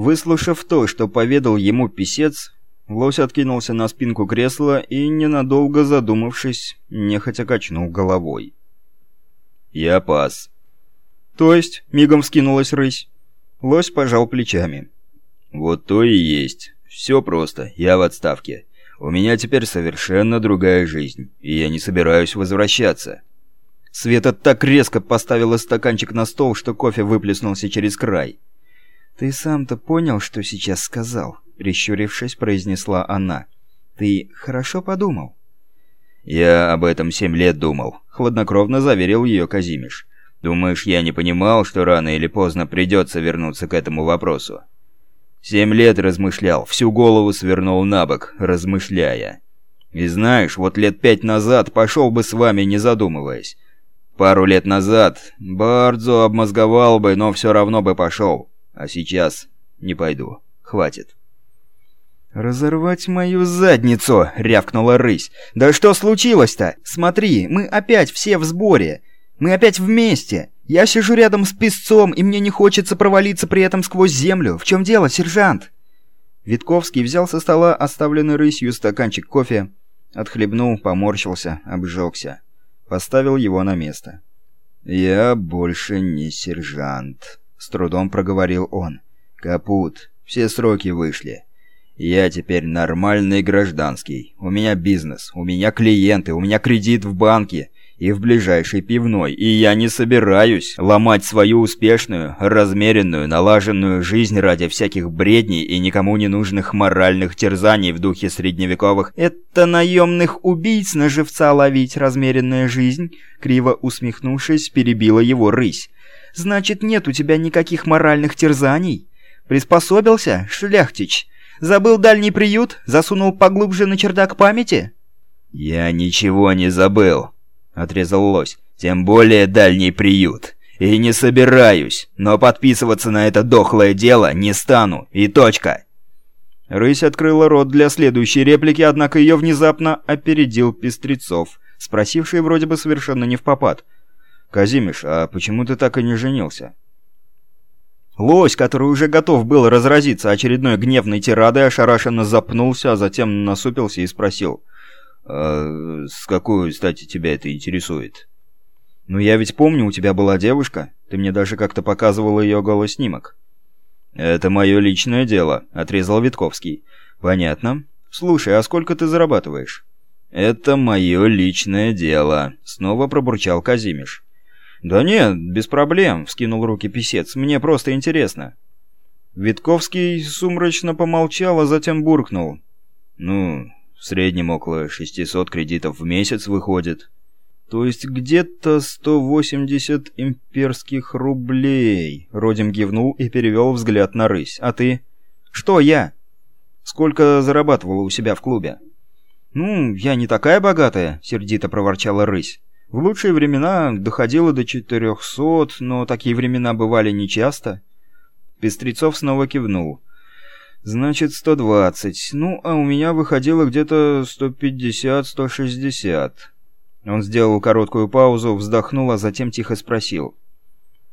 Выслушав то, что поведал ему писец, лось откинулся на спинку кресла и, ненадолго задумавшись, нехотя качнул головой. «Я пас». «То есть?» — мигом вскинулась рысь. Лось пожал плечами. «Вот то и есть. Все просто. Я в отставке. У меня теперь совершенно другая жизнь, и я не собираюсь возвращаться». Света так резко поставила стаканчик на стол, что кофе выплеснулся через край. «Ты сам-то понял, что сейчас сказал?» — прищурившись, произнесла она. «Ты хорошо подумал?» «Я об этом семь лет думал», — хладнокровно заверил ее Казимиш. «Думаешь, я не понимал, что рано или поздно придется вернуться к этому вопросу?» Семь лет размышлял, всю голову свернул на бок, размышляя. И знаешь, вот лет пять назад пошел бы с вами, не задумываясь. Пару лет назад Бардзо обмозговал бы, но все равно бы пошел. А сейчас не пойду. Хватит. «Разорвать мою задницу!» — рявкнула рысь. «Да что случилось-то? Смотри, мы опять все в сборе. Мы опять вместе. Я сижу рядом с песцом, и мне не хочется провалиться при этом сквозь землю. В чем дело, сержант?» Витковский взял со стола оставленный рысью стаканчик кофе, отхлебнул, поморщился, обжегся. Поставил его на место. «Я больше не сержант», — с трудом проговорил он. «Капут. Все сроки вышли. Я теперь нормальный гражданский. У меня бизнес, у меня клиенты, у меня кредит в банке и в ближайшей пивной, и я не собираюсь ломать свою успешную, размеренную, налаженную жизнь ради всяких бредней и никому не нужных моральных терзаний в духе средневековых «это наемных убийц на живца ловить размеренная жизнь», криво усмехнувшись, перебила его рысь. «Значит, нет у тебя никаких моральных терзаний? Приспособился, шляхтич?» Забыл дальний приют? Засунул поглубже на чердак памяти?» «Я ничего не забыл», — отрезал лось. «Тем более дальний приют. И не собираюсь, но подписываться на это дохлое дело не стану. И точка». Рысь открыла рот для следующей реплики, однако ее внезапно опередил Пестрецов, спросивший вроде бы совершенно не в попад. «Казимиш, а почему ты так и не женился?» Лось, который уже готов был разразиться очередной гневной тирадой, ошарашенно запнулся, а затем насупился и спросил. «А с какой стати тебя это интересует?» «Ну я ведь помню, у тебя была девушка. Ты мне даже как-то показывал ее голый снимок». «Это мое личное дело», — отрезал Витковский. «Понятно. Слушай, а сколько ты зарабатываешь?» «Это мое личное дело», — снова пробурчал Казимиш. «Да нет, без проблем», — вскинул руки писец. «Мне просто интересно». Витковский сумрачно помолчал, а затем буркнул. «Ну, в среднем около 600 кредитов в месяц выходит». «То есть где-то 180 имперских рублей», — Родим кивнул и перевел взгляд на рысь. «А ты?» «Что я?» «Сколько зарабатывала у себя в клубе?» «Ну, я не такая богатая», — сердито проворчала рысь. В лучшие времена доходило до 400, но такие времена бывали нечасто. Пестрецов снова кивнул. «Значит, 120. Ну, а у меня выходило где-то 150-160». Он сделал короткую паузу, вздохнул, а затем тихо спросил.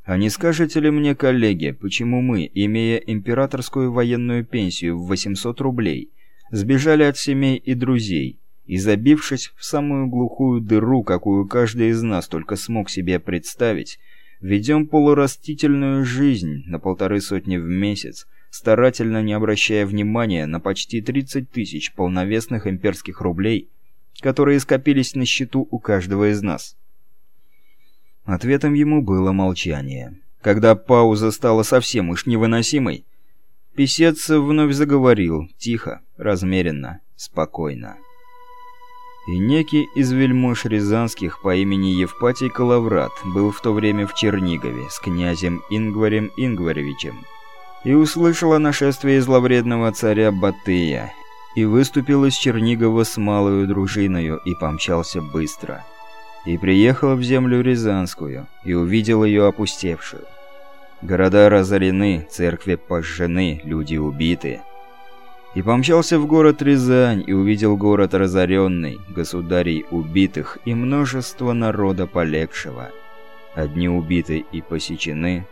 «А не скажете ли мне, коллеги, почему мы, имея императорскую военную пенсию в 800 рублей, сбежали от семей и друзей?» И забившись в самую глухую дыру, какую каждый из нас только смог себе представить, ведем полурастительную жизнь на полторы сотни в месяц, старательно не обращая внимания на почти 30 тысяч полновесных имперских рублей, которые скопились на счету у каждого из нас. Ответом ему было молчание. Когда пауза стала совсем уж невыносимой, писец вновь заговорил, тихо, размеренно, спокойно и некий из вельмож рязанских по имени Евпатий Калаврат был в то время в Чернигове с князем Ингварем Ингваревичем и услышал о нашествии зловредного царя Батыя и выступил из Чернигова с малою дружиною и помчался быстро. И приехал в землю Рязанскую и увидел ее опустевшую. Города разорены, церкви пожжены, люди убиты – и помчался в город Рязань и увидел город разоренный, государей убитых и множество народа полегшего. Одни убиты и посечены,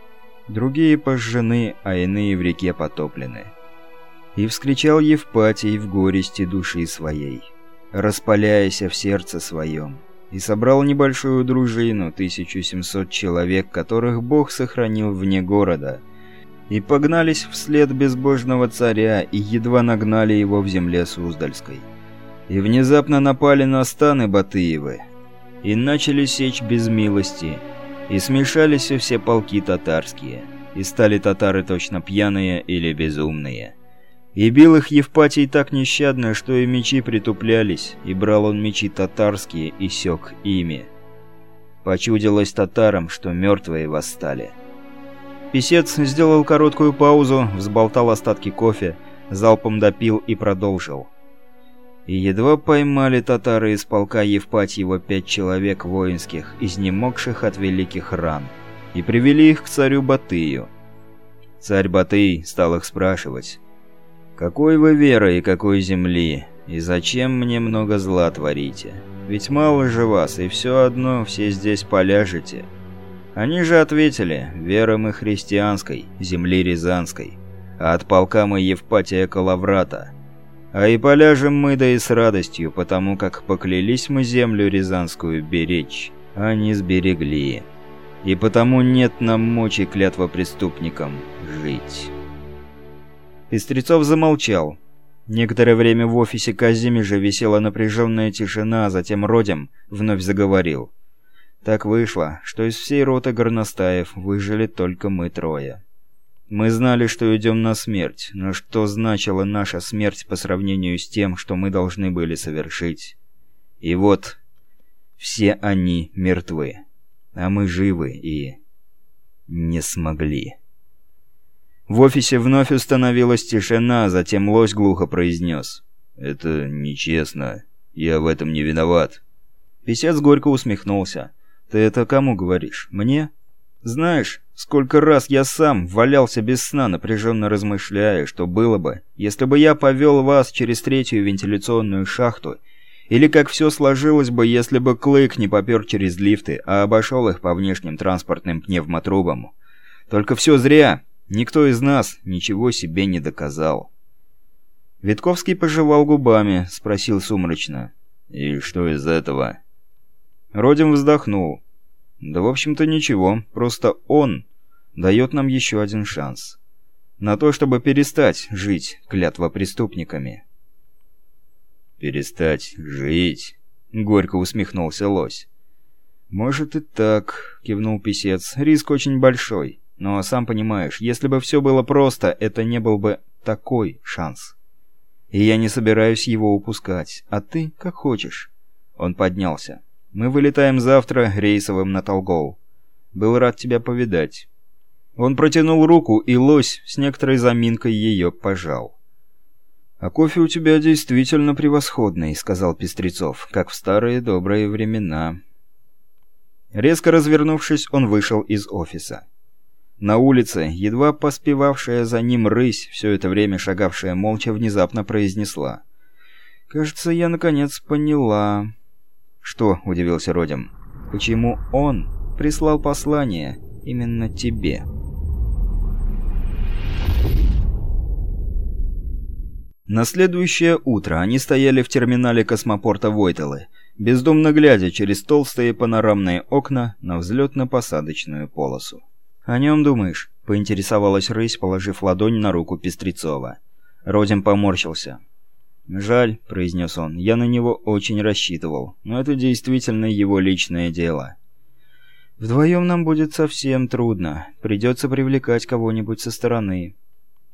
другие пожжены, а иные в реке потоплены. И вскричал Евпатий в горести души своей, распаляясь в сердце своем, и собрал небольшую дружину, 1700 человек, которых Бог сохранил вне города, и погнались вслед безбожного царя, и едва нагнали его в земле Суздальской. И внезапно напали на станы Батыевы, и начали сечь без милости, и смешались все полки татарские, и стали татары точно пьяные или безумные. И бил их Евпатий так нещадно, что и мечи притуплялись, и брал он мечи татарские и сёк ими. Почудилось татарам, что мертвые восстали. Песец сделал короткую паузу, взболтал остатки кофе, залпом допил и продолжил. И едва поймали татары из полка Евпатьева пять человек воинских, изнемогших от великих ран, и привели их к царю Батыю. Царь Батый стал их спрашивать, «Какой вы веры и какой земли, и зачем мне много зла творите? Ведь мало же вас, и все одно все здесь поляжете». Они же ответили, «Вера мы христианской, земли рязанской, а от полка мы Евпатия Калаврата». А и поляжем мы да и с радостью, потому как поклялись мы землю Рязанскую беречь, а не сберегли. И потому нет нам мочи клятва преступникам жить. Пестрецов замолчал. Некоторое время в офисе Казимежа висела напряженная тишина, а затем Родим вновь заговорил. Так вышло, что из всей роты горностаев выжили только мы трое. Мы знали, что идем на смерть, но что значила наша смерть по сравнению с тем, что мы должны были совершить? И вот, все они мертвы, а мы живы и... не смогли. В офисе вновь установилась тишина, а затем лось глухо произнес. «Это нечестно. Я в этом не виноват». Песец горько усмехнулся. «Ты это кому говоришь? Мне?» Знаешь, сколько раз я сам валялся без сна, напряженно размышляя, что было бы, если бы я повел вас через третью вентиляционную шахту, или как все сложилось бы, если бы Клык не попер через лифты, а обошел их по внешним транспортным пневмотрубам. Только все зря. Никто из нас ничего себе не доказал. Витковский пожевал губами, спросил сумрачно. «И что из этого?» Родим вздохнул. Да, в общем-то, ничего. Просто он дает нам еще один шанс. На то, чтобы перестать жить клятва преступниками. «Перестать жить?» — горько усмехнулся лось. «Может и так», — кивнул писец. «Риск очень большой. Но, сам понимаешь, если бы все было просто, это не был бы такой шанс. И я не собираюсь его упускать. А ты как хочешь». Он поднялся. Мы вылетаем завтра рейсовым на Толгоу. Был рад тебя повидать». Он протянул руку, и лось с некоторой заминкой ее пожал. «А кофе у тебя действительно превосходный», — сказал Пестрецов, — «как в старые добрые времена». Резко развернувшись, он вышел из офиса. На улице, едва поспевавшая за ним рысь, все это время шагавшая молча, внезапно произнесла. «Кажется, я наконец поняла...» «Что?» – удивился Родим. «Почему он прислал послание именно тебе?» На следующее утро они стояли в терминале космопорта Войтелы, бездумно глядя через толстые панорамные окна на взлетно-посадочную полосу. «О нем думаешь?» – поинтересовалась рысь, положив ладонь на руку Пестрецова. Родим поморщился. «Жаль», — произнес он, — «я на него очень рассчитывал, но это действительно его личное дело». «Вдвоем нам будет совсем трудно. Придется привлекать кого-нибудь со стороны».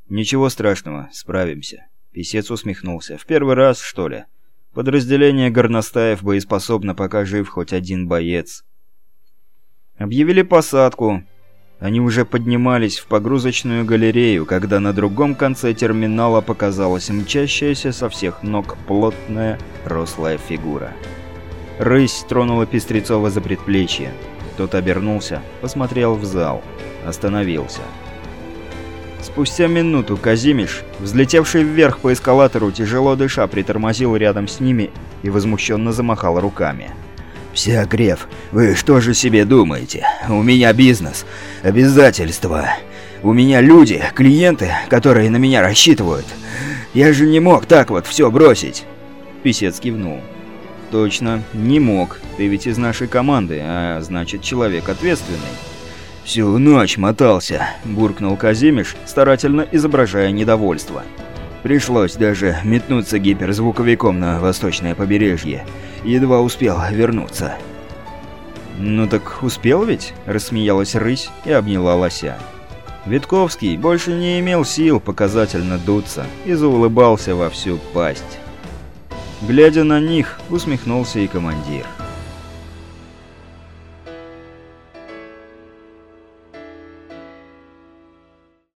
«Ничего страшного, справимся». Песец усмехнулся. «В первый раз, что ли? Подразделение горностаев боеспособно, пока жив хоть один боец». Объявили посадку, они уже поднимались в погрузочную галерею, когда на другом конце терминала показалась мчащаяся со всех ног плотная, рослая фигура. Рысь тронула Пестрецова за предплечье. Тот обернулся, посмотрел в зал, остановился. Спустя минуту Казимиш, взлетевший вверх по эскалатору, тяжело дыша, притормозил рядом с ними и возмущенно замахал руками. «Псиогреф, вы что же себе думаете? У меня бизнес, обязательства. У меня люди, клиенты, которые на меня рассчитывают. Я же не мог так вот все бросить!» Писец кивнул. «Точно, не мог. Ты ведь из нашей команды, а значит, человек ответственный». «Всю ночь мотался», – буркнул Казимиш, старательно изображая недовольство. Пришлось даже метнуться гиперзвуковиком на восточное побережье. Едва успел вернуться. «Ну так успел ведь?» – рассмеялась рысь и обняла лося. Витковский больше не имел сил показательно дуться и заулыбался во всю пасть. Глядя на них, усмехнулся и командир.